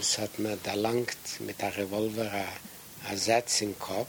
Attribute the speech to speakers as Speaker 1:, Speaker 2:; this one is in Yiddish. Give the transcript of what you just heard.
Speaker 1: Es hat mir da langt mit der Revolver a, a Satz im Kopf.